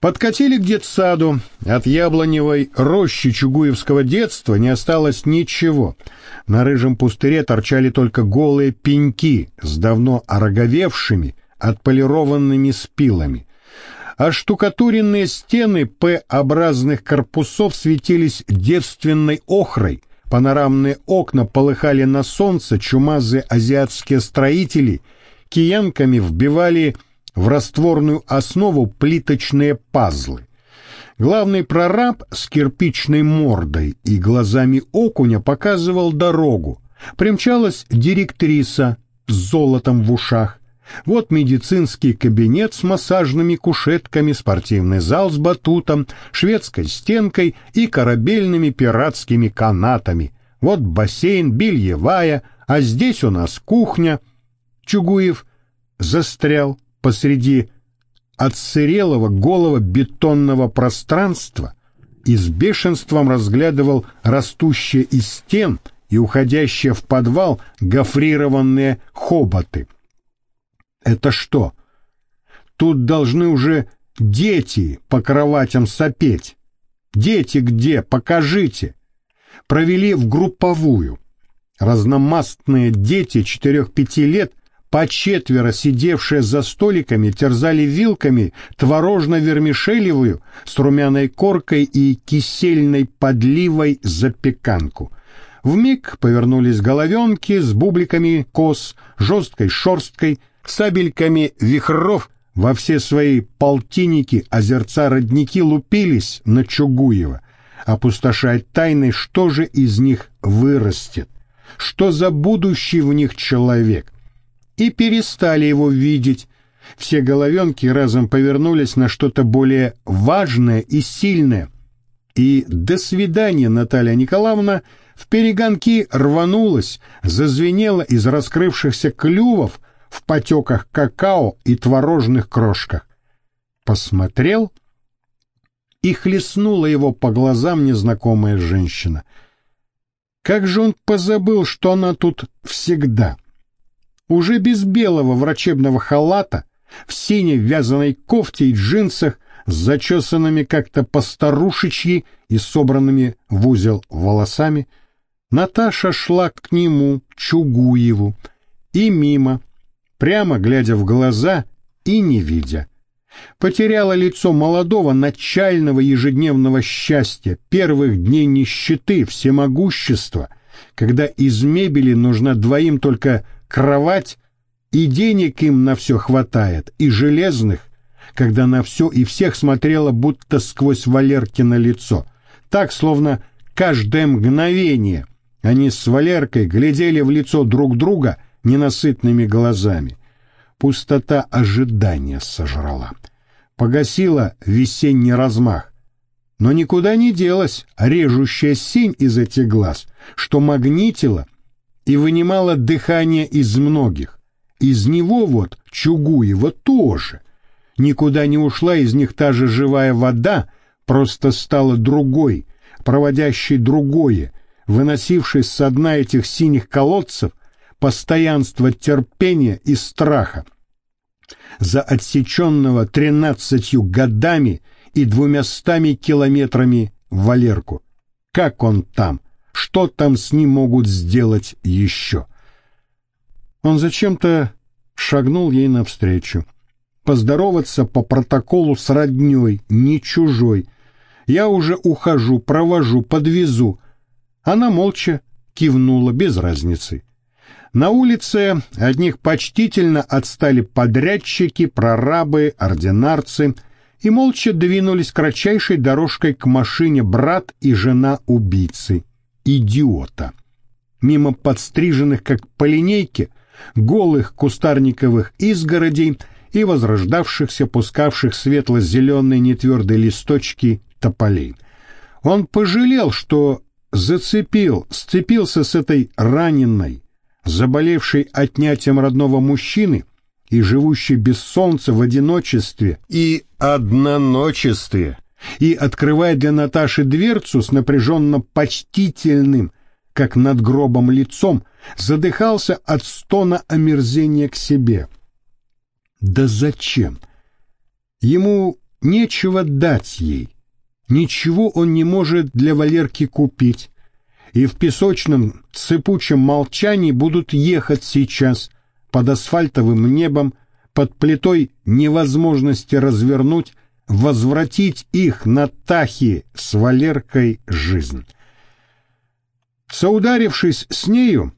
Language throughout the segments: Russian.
Подкатили к детсаду. От яблоневой рощи чугуевского детства не осталось ничего. На рыжем пустыре торчали только голые пеньки с давно ороговевшими, отполированными спилами. А штукатуренные стены П-образных корпусов светились девственной охрой, панорамные окна полыхали на солнце, чумазые азиатские строители киянками вбивали в растворную основу плиточные пазлы. Главный прораб с кирпичной мордой и глазами окуня показывал дорогу. Примчалась директриса с золотом в ушах. Вот медицинский кабинет с массажными кушетками, спортивный зал с батутом, шведской стенкой и корабельными пиратскими канатами. Вот бассейн, бельевая, а здесь у нас кухня. Чугуев застрял посреди отсырелого голого бетонного пространства и с бешенством разглядывал растущие из стен и уходящие в подвал гофрированные хоботы. Это что? Тут должны уже дети по кроватям сопеть. Дети где? Покажите. Провели в групповую. Разномастные дети четырех-пяти лет по четверо сидевшие за столиками терзали вилками творожно-вермишелевую с румяной коркой и кисельной подливой запеканку. Вмиг повернулись головенки с бубликами кос, жесткой шорсткой, сабельками вихров, во все свои полтинники озерца-родники лупились на Чугуева, опустошая тайны, что же из них вырастет, что за будущий в них человек — и перестали его видеть. Все головенки разом повернулись на что-то более важное и сильное. И «до свидания, Наталья Николаевна» в перегонки рванулась, зазвенела из раскрывшихся клювов в потеках какао и творожных крошках. Посмотрел и хлестнула его по глазам незнакомая женщина. Как же он позабыл, что она тут всегда — уже без белого врачебного халата, в синей вязаной кофте и джинсах, с зачесанными как-то постарушечьи и собранными в узел волосами, Наташа шла к нему, Чугуеву, и мимо, прямо глядя в глаза и не видя. Потеряла лицо молодого начального ежедневного счастья, первых дней нищеты, всемогущества, когда из мебели нужна двоим только кровать, и денег им на все хватает, и железных, когда на все и всех смотрела будто сквозь Валеркино лицо, так, словно каждое мгновение они с Валеркой глядели в лицо друг друга ненасытными глазами. Пустота ожидания сожрала. Погасила весенний размах. Но никуда не делась режущая синь из этих глаз, что магнитила и вынимала дыхание из многих. Из него вот, Чугуева, тоже. Никуда не ушла из них та же живая вода, просто стала другой, проводящей другое, выносившей со дна этих синих колодцев постоянство терпения и страха. За отсеченного тринадцатью годами и двумястами километрами Валерку. Как он там? Что там с ним могут сделать еще? Он зачем-то шагнул ей навстречу. Поздороваться по протоколу с родней, не чужой. Я уже ухожу, провожу, подвезу. Она молча кивнула, без разницы. На улице от них почтительно отстали подрядчики, прорабы, ординарцы и молча двинулись кратчайшей дорожкой к машине брат и жена убийцы идиота. Мимо подстриженных, как по линейке, голых кустарниковых изгородей и возрождавшихся, пускавших светло-зеленые нетвердые листочки тополей. Он пожалел, что зацепил, сцепился с этой раненной, заболевшей отнятием родного мужчины и живущей без солнца в одиночестве и одноночестве, и, открывая для Наташи дверцу с напряженно почтительным, как над гробом лицом, задыхался от стона омерзения к себе. Да зачем? Ему нечего дать ей. Ничего он не может для Валерки купить. И в песочном сыпучем молчании будут ехать сейчас под асфальтовым небом, под плитой невозможности развернуть, возвратить их на Тахи с Валеркой жизнь. Соударившись с нею,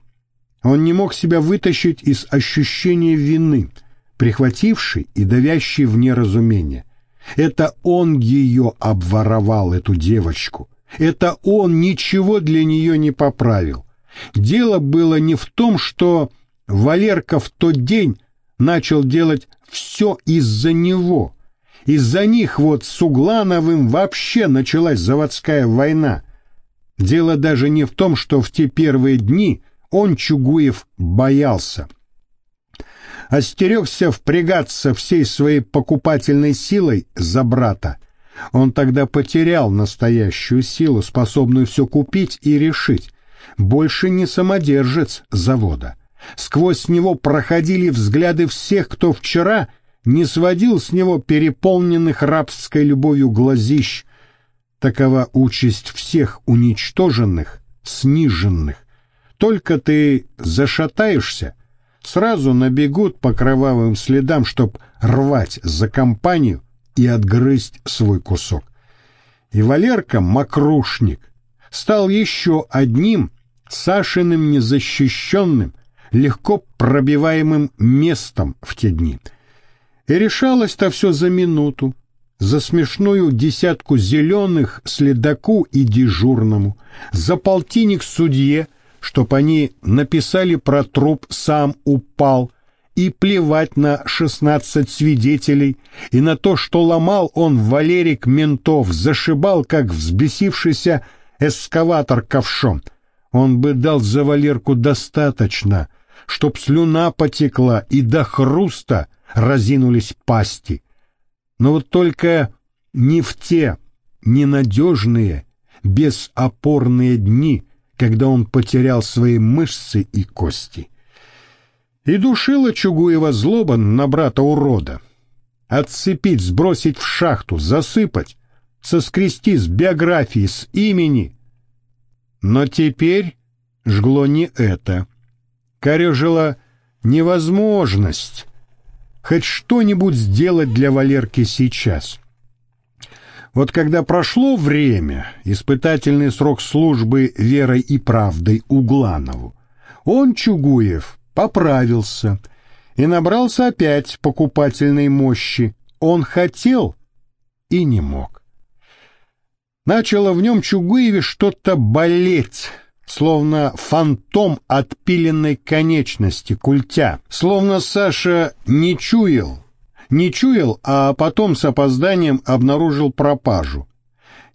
он не мог себя вытащить из ощущения вины, прихватившей и давящей в неразумение. Это он ее обворовал, эту девочку. Это он ничего для нее не поправил. Дело было не в том, что Валерка в тот день начал делать все из-за него. Из-за них вот с Углановым вообще началась заводская война. Дело даже не в том, что в те первые дни он, Чугуев, боялся. Остерегся впрягаться всей своей покупательной силой за брата. Он тогда потерял настоящую силу, способную все купить и решить. Больше не самодержец завода. Сквозь него проходили взгляды всех, кто вчера не сводил с него переполненных рабской любовью глазищ. Такова участь всех уничтоженных, сниженных. Только ты зашатаешься, сразу набегут по кровавым следам, чтоб рвать за компанию и отгрызть свой кусок. И Валерка, макрушник, стал еще одним Сашиным незащищенным, легко пробиваемым местом в те дни. И решалось-то все за минуту, за смешную десятку зеленых следаку и дежурному, за полтинник судье, чтоб они написали про труп «сам упал», и плевать на шестнадцать свидетелей, и на то, что ломал он Валерик ментов, зашибал, как взбесившийся эскаватор ковшом. Он бы дал за Валерку достаточно, чтоб слюна потекла и до хруста разинулись пасти. Но вот только не в те ненадежные, безопорные дни, когда он потерял свои мышцы и кости. И душила Чугуева злоба на брата-урода. Отцепить, сбросить в шахту, засыпать, соскрести с биографии, с имени. Но теперь жгло не это. Корежила невозможность хоть что-нибудь сделать для Валерки сейчас. Вот когда прошло время, испытательный срок службы верой и правдой Угланову, он, Чугуев, поправился и набрался опять покупательной мощи. Он хотел и не мог. Начало в нем Чугуеве что-то болеть, словно фантом отпиленной конечности, культя, словно Саша не чуял, не чуял, а потом с опозданием обнаружил пропажу.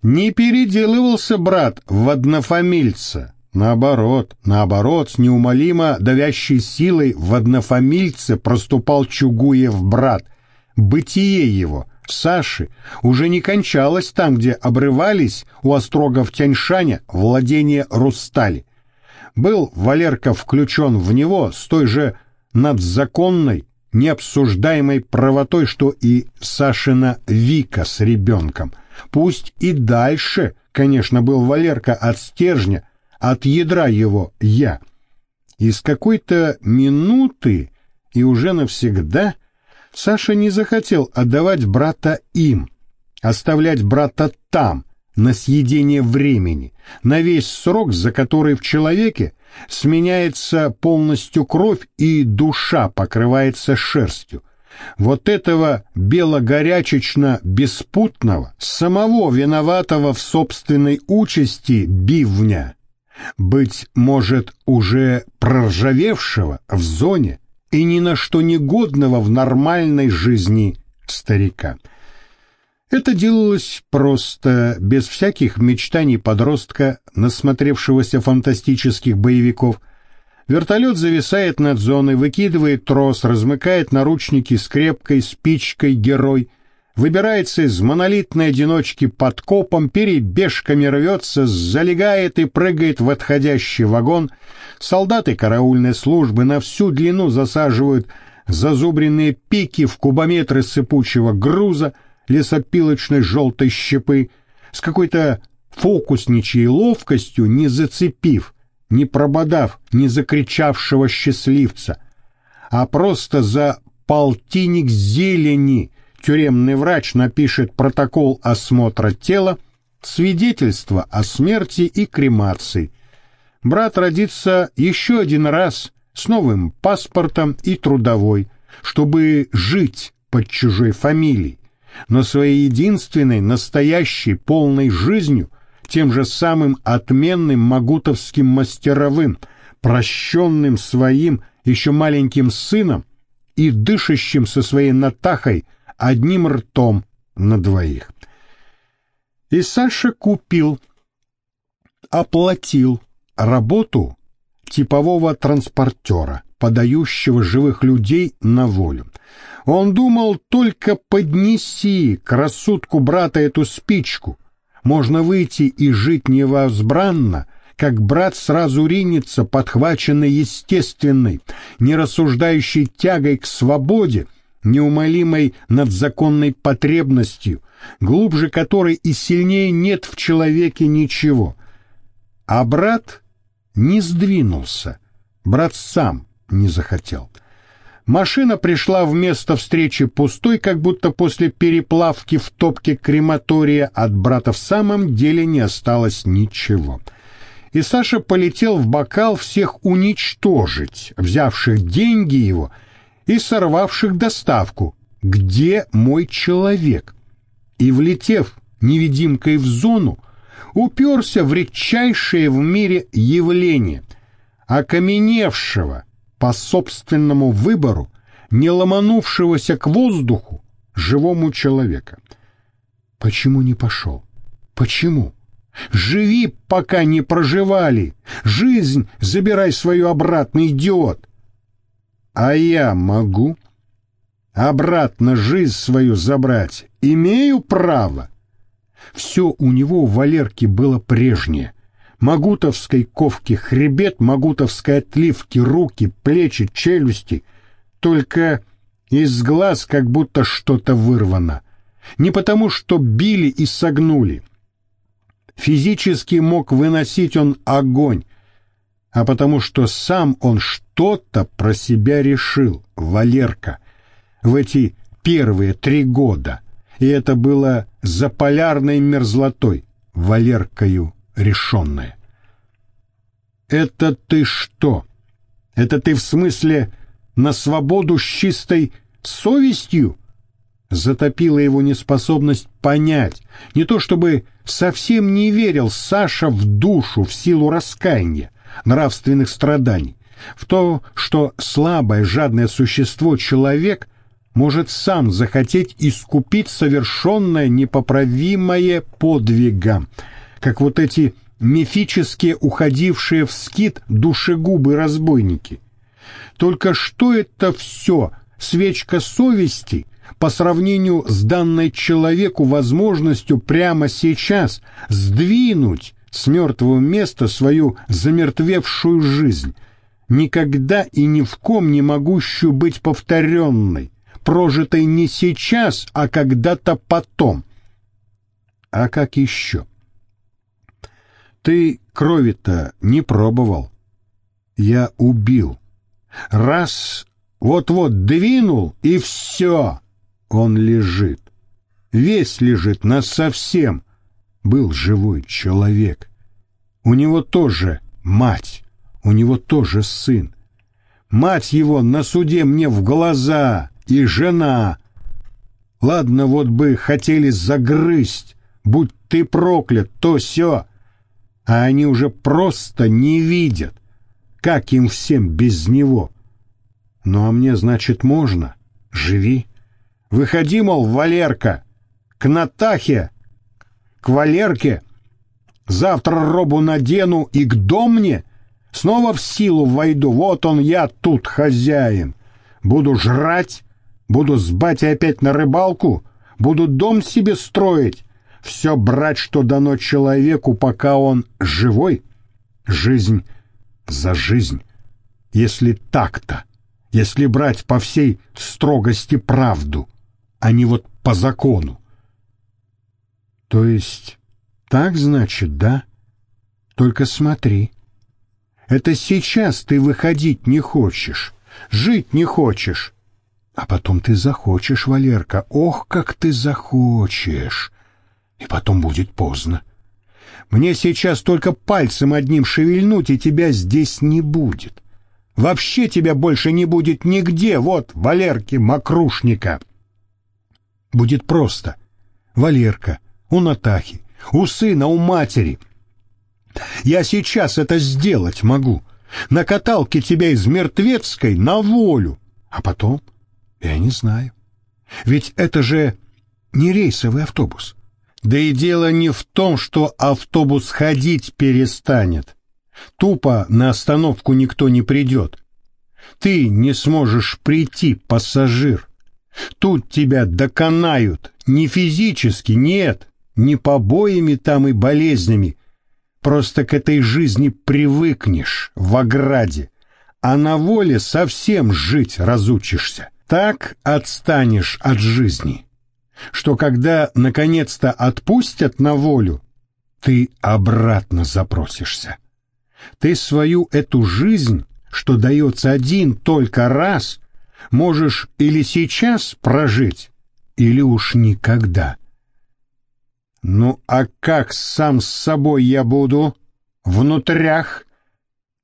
Не переделывался брат в однофамильца, Наоборот, наоборот, с неумолимо давящей силой в однофамильце проступал Чугуев брат. Бытие его, Саши, уже не кончалось там, где обрывались у острогов Тяньшаня владения Рустали. Был Валерка включен в него с той же надзаконной, необсуждаемой правотой, что и Сашина Вика с ребенком. Пусть и дальше, конечно, был Валерка от стержня, от ядра его «я». Из какой-то минуты и уже навсегда Саша не захотел отдавать брата им, оставлять брата там, на съедение времени, на весь срок, за который в человеке сменяется полностью кровь и душа покрывается шерстью. Вот этого белогорячечно-беспутного, самого виноватого в собственной участи бивня быть может, уже проржавевшего в зоне и ни на что негодного в нормальной жизни старика. Это делалось просто, без всяких мечтаний подростка, насмотревшегося фантастических боевиков. Вертолет зависает над зоной, выкидывает трос, размыкает наручники скрепкой, спичкой герой, выбирается из монолитной одиночки под копом, перебежками рвется, залегает и прыгает в отходящий вагон. Солдаты караульной службы на всю длину засаживают зазубренные пики в кубометры сыпучего груза, лесопилочной желтой щепы, с какой-то фокусничьей ловкостью, не зацепив, не прободав, не закричавшего счастливца, а просто за полтинник зелени тюремный врач напишет протокол осмотра тела, свидетельство о смерти и кремации. Брат родится еще один раз с новым паспортом и трудовой, чтобы жить под чужой фамилией, но своей единственной, настоящей, полной жизнью, тем же самым отменным магутовским мастеровым, прощенным своим еще маленьким сыном и дышащим со своей Натахой одним ртом на двоих. И Саша купил, оплатил работу типового транспортера, подающего живых людей на волю. Он думал, только поднеси к рассудку брата эту спичку. Можно выйти и жить невозбранно, как брат сразу ринется, подхваченный естественной, не рассуждающей тягой к свободе, неумолимой надзаконной потребностью, глубже которой и сильнее нет в человеке ничего. А брат не сдвинулся, брат сам не захотел. Машина пришла вместо встречи пустой, как будто после переплавки в топке крематория от брата в самом деле не осталось ничего. И Саша полетел в бокал всех уничтожить, взявших деньги его и сорвавших доставку. Где мой человек? И, влетев невидимкой в зону, уперся в редчайшее в мире явление, окаменевшего, по собственному выбору, не ломанувшегося к воздуху, живому человека. Почему не пошел? Почему? Живи, пока не проживали. Жизнь забирай свою обратно, идиот. А я могу обратно жизнь свою забрать. Имею право. Все у него в Валерке было прежнее. Магутовской ковки хребет, магутовской отливки руки, плечи, челюсти. Только из глаз как будто что-то вырвано. Не потому, что били и согнули. Физически мог выносить он огонь, а потому что сам он что-то про себя решил, Валерка, в эти первые три года. И это было за полярной мерзлотой, Валеркою решенное. «Это ты что? Это ты в смысле на свободу с чистой совестью?» Затопила его неспособность понять, не то чтобы совсем не верил Саша в душу в силу раскаяния, нравственных страданий, в то, что слабое жадное существо человек может сам захотеть искупить совершенное непоправимое подвигом, как вот эти мифические уходившие в скит душегубы-разбойники. Только что это все, свечка совести, по сравнению с данной человеку возможностью прямо сейчас сдвинуть с мертвого места свою замертвевшую жизнь, никогда и ни в ком не могущую быть повторенной, прожитой не сейчас, а когда-то потом. А как еще? — ты крови-то не пробовал. Я убил. Раз вот-вот двинул, и все. Он лежит. Весь лежит, нас совсем. Был живой человек. У него тоже мать, у него тоже сын. Мать его на суде мне в глаза, и жена. Ладно, вот бы хотели загрызть, будь ты проклят, то все а они уже просто не видят, как им всем без него. Ну а мне, значит, можно. Живи. Выходи, мол, Валерка, к Натахе, к Валерке. Завтра робу надену и к домне. Снова в силу войду. Вот он я тут хозяин. Буду жрать, буду с батей опять на рыбалку, буду дом себе строить, все брать, что дано человеку, пока он живой, жизнь за жизнь. Если так-то, если брать по всей строгости правду, а не вот по закону, То есть так значит, да? Только смотри. Это сейчас ты выходить не хочешь, жить не хочешь. А потом ты захочешь, Валерка, ох, как ты захочешь. И потом будет поздно. Мне сейчас только пальцем одним шевельнуть, и тебя здесь не будет. Вообще тебя больше не будет нигде, вот, Валерки Макрушника. Будет просто. Валерка, у Натахи, у сына, у матери. Я сейчас это сделать могу. На каталке тебя из Мертвецкой на волю. А потом, я не знаю. Ведь это же не рейсовый автобус. Да и дело не в том, что автобус ходить перестанет. Тупо на остановку никто не придет. Ты не сможешь прийти, пассажир. Тут тебя доконают. Не физически, нет, не побоями там и болезнями. Просто к этой жизни привыкнешь в ограде, а на воле совсем жить разучишься. Так отстанешь от жизни что когда наконец-то отпустят на волю, ты обратно запросишься. Ты свою эту жизнь, что дается один только раз, можешь или сейчас прожить, или уж никогда. Ну а как сам с собой я буду? Внутрях?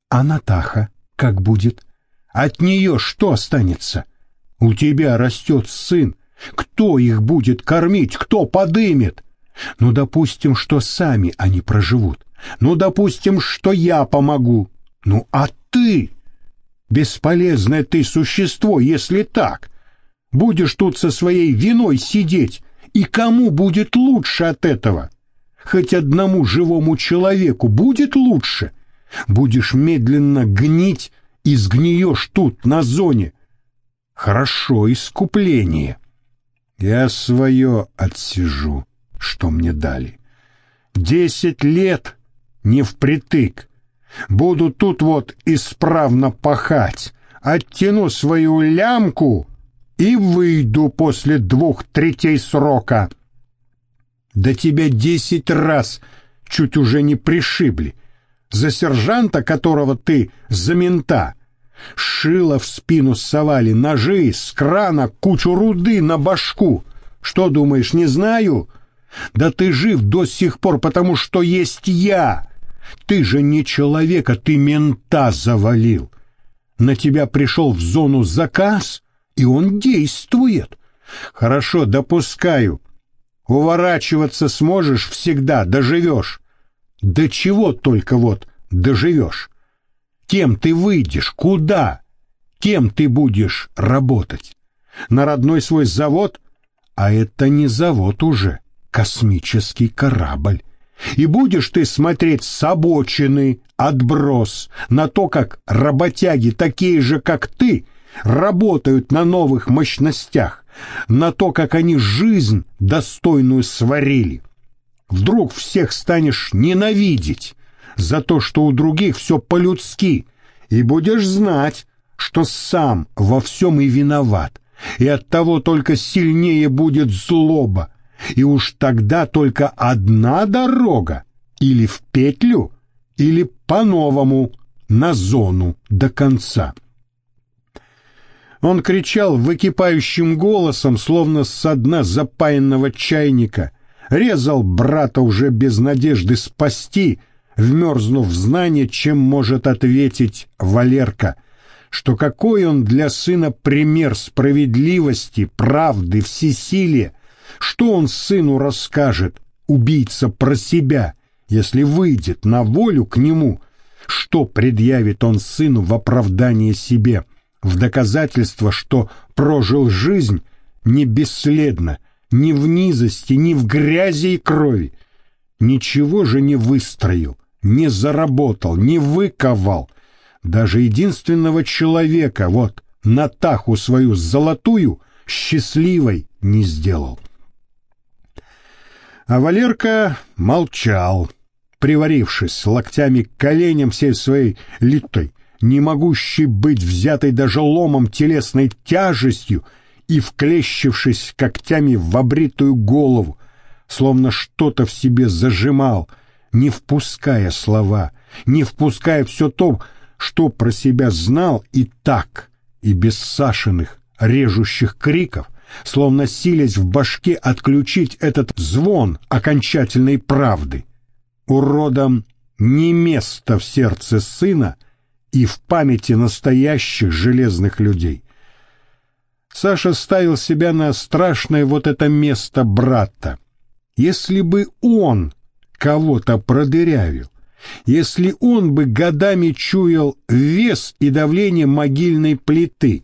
А Натаха как будет? От нее что останется? У тебя растет сын, кто их будет кормить, кто подымет? Ну, допустим, что сами они проживут. Ну, допустим, что я помогу. Ну, а ты? Бесполезное ты существо, если так. Будешь тут со своей виной сидеть, и кому будет лучше от этого? Хоть одному живому человеку будет лучше. Будешь медленно гнить и сгниешь тут, на зоне. Хорошо искупление. Я свое отсижу, что мне дали. Десять лет не впритык. Буду тут вот исправно пахать, оттяну свою лямку и выйду после двух третей срока. Да тебя десять раз чуть уже не пришибли. За сержанта, которого ты за мента — Шило в спину совали, ножи, с крана кучу руды на башку. Что думаешь, не знаю? Да ты жив до сих пор, потому что есть я. Ты же не человека, ты мента завалил. На тебя пришел в зону заказ, и он действует. Хорошо, допускаю. Уворачиваться сможешь всегда, доживешь. До чего только вот доживешь. Кем ты выйдешь? Куда? Кем ты будешь работать? На родной свой завод? А это не завод уже, космический корабль. И будешь ты смотреть с обочины, отброс, на то, как работяги, такие же, как ты, работают на новых мощностях, на то, как они жизнь достойную сварили. Вдруг всех станешь ненавидеть, за то, что у других все по-людски, и будешь знать, что сам во всем и виноват, и от того только сильнее будет злоба, и уж тогда только одна дорога, или в петлю, или по-новому, на зону до конца. Он кричал выкипающим голосом, словно с дна запаянного чайника, резал брата уже без надежды спасти — вмерзнув в знание, чем может ответить Валерка, что какой он для сына пример справедливости, правды, всесилия, что он сыну расскажет, убийца про себя, если выйдет на волю к нему, что предъявит он сыну в оправдание себе, в доказательство, что прожил жизнь не бесследно, ни в низости, ни в грязи и крови, ничего же не выстроил, не заработал, не выковал. Даже единственного человека, вот, Натаху свою золотую, счастливой не сделал. А Валерка молчал, приварившись локтями к коленям всей своей литой, не могущей быть взятой даже ломом телесной тяжестью и вклещившись когтями в обритую голову, словно что-то в себе зажимал, не впуская слова, не впуская все то, что про себя знал и так, и без Сашиных режущих криков, словно силясь в башке отключить этот звон окончательной правды. Уродом не место в сердце сына и в памяти настоящих железных людей. Саша ставил себя на страшное вот это место брата. Если бы он кого-то продырявил, если он бы годами чуял вес и давление могильной плиты,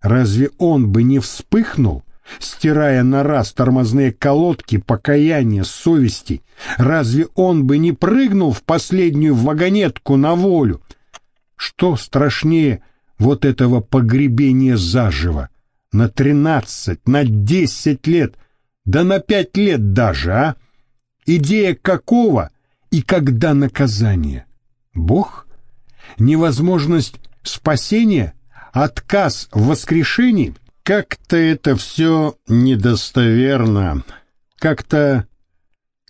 разве он бы не вспыхнул, стирая на раз тормозные колодки покаяния, совести? Разве он бы не прыгнул в последнюю вагонетку на волю? Что страшнее вот этого погребения заживо? На тринадцать, на десять лет, да на пять лет даже, а? Идея какого и когда наказание? Бог? Невозможность спасения? Отказ в воскрешении? Как-то это все недостоверно. Как-то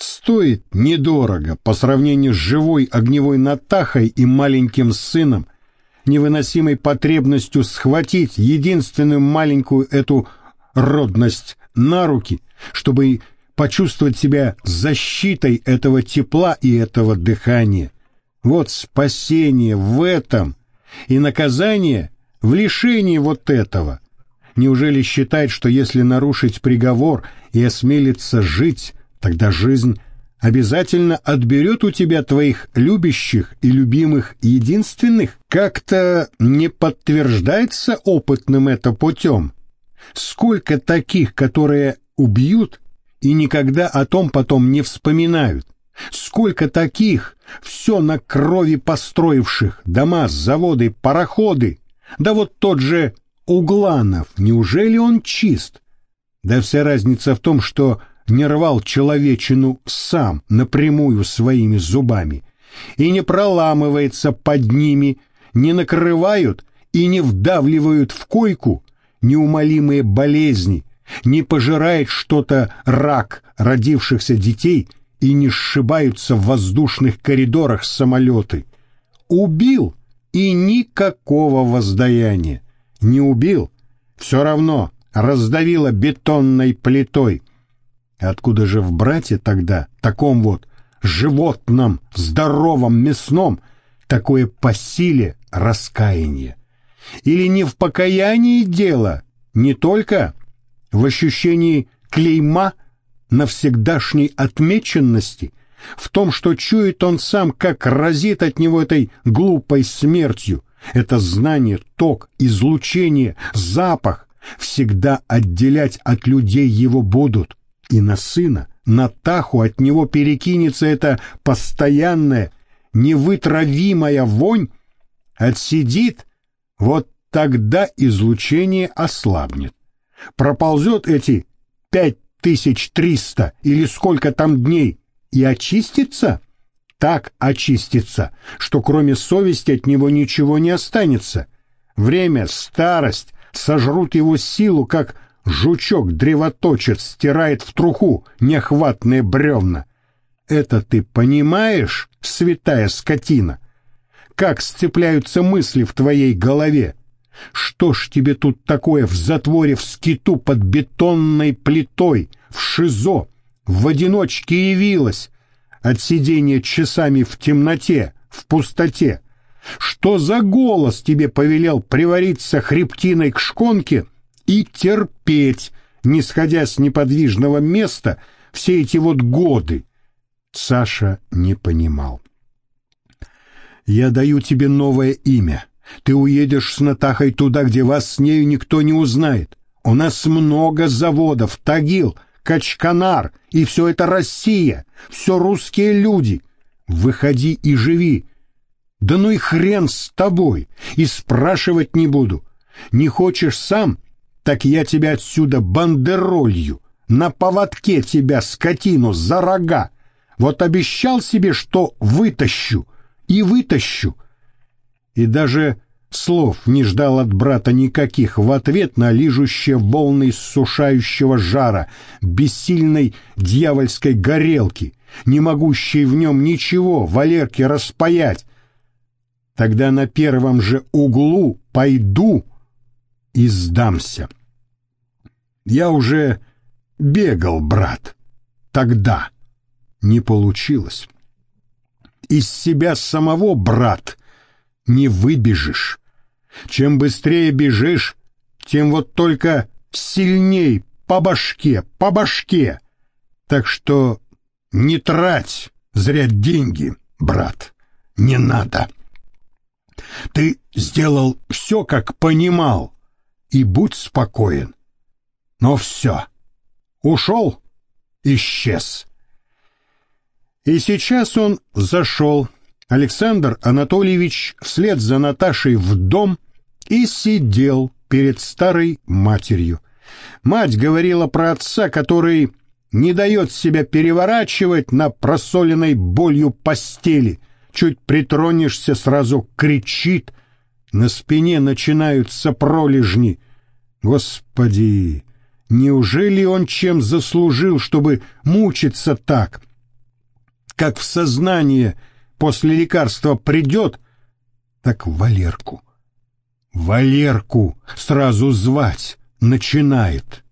стоит недорого по сравнению с живой огневой Натахой и маленьким сыном, невыносимой потребностью схватить единственную маленькую эту родность на руки, чтобы почувствовать себя защитой этого тепла и этого дыхания. Вот спасение в этом и наказание в лишении вот этого. Неужели считать, что если нарушить приговор и осмелиться жить, тогда жизнь обязательно отберет у тебя твоих любящих и любимых единственных? Как-то не подтверждается опытным это путем. Сколько таких, которые убьют и никогда о том потом не вспоминают? Сколько таких, все на крови построивших, дома, заводы, пароходы? Да вот тот же Угланов, неужели он чист? Да вся разница в том, что не рвал человечину сам напрямую своими зубами и не проламывается под ними, не накрывают и не вдавливают в койку неумолимые болезни, не пожирает что-то рак родившихся детей и не сшибаются в воздушных коридорах самолеты. Убил и никакого воздаяния. Не убил, все равно раздавило бетонной плитой. Откуда же в брате тогда, таком вот животном, здоровом, мясном, такое по силе раскаяние? Или не в покаянии дело, не только в ощущении клейма навсегдашней отмеченности, в том, что чует он сам, как разит от него этой глупой смертью, это знание, ток, излучение, запах всегда отделять от людей его будут, и на сына, на Таху от него перекинется эта постоянная, невытравимая вонь, отсидит, вот тогда излучение ослабнет. Проползет эти пять тысяч триста или сколько там дней и очистится? Так очистится, что кроме совести от него ничего не останется. Время, старость сожрут его силу, как жучок-древоточец стирает в труху нехватные бревна. Это ты понимаешь, святая скотина? Как сцепляются мысли в твоей голове? Что ж тебе тут такое в затворе в скиту под бетонной плитой, в шизо, в одиночке явилось, от сидения часами в темноте, в пустоте? Что за голос тебе повелел привариться хребтиной к шконке и терпеть, не сходя с неподвижного места, все эти вот годы? Саша не понимал. «Я даю тебе новое имя. Ты уедешь с Натахой туда, где вас с нею никто не узнает. У нас много заводов, Тагил, Качканар, и все это Россия, все русские люди. Выходи и живи. Да ну и хрен с тобой, и спрашивать не буду. Не хочешь сам, так я тебя отсюда бандеролью, на поводке тебя, скотину, за рога. Вот обещал себе, что вытащу, и вытащу. И даже слов не ждал от брата никаких в ответ на лижущее волны сушающего жара, бессильной дьявольской горелки, не могущей в нем ничего Валерке распаять. Тогда на первом же углу пойду и сдамся. Я уже бегал, брат, тогда не получилось. Из себя самого, брат, не выбежишь. Чем быстрее бежишь, тем вот только сильней по башке, по башке. Так что не трать зря деньги, брат, не надо. Ты сделал все, как понимал, и будь спокоен. Но все, ушел, исчез. И сейчас он зашел, Александр Анатольевич, вслед за Наташей в дом и сидел перед старой матерью. Мать говорила про отца, который не дает себя переворачивать на просоленной болью постели. Чуть притронешься, сразу кричит. На спине начинаются пролежни. Господи, неужели он чем заслужил, чтобы мучиться так? Как в сознание после лекарства придет, так Валерку. Валерку сразу звать начинает.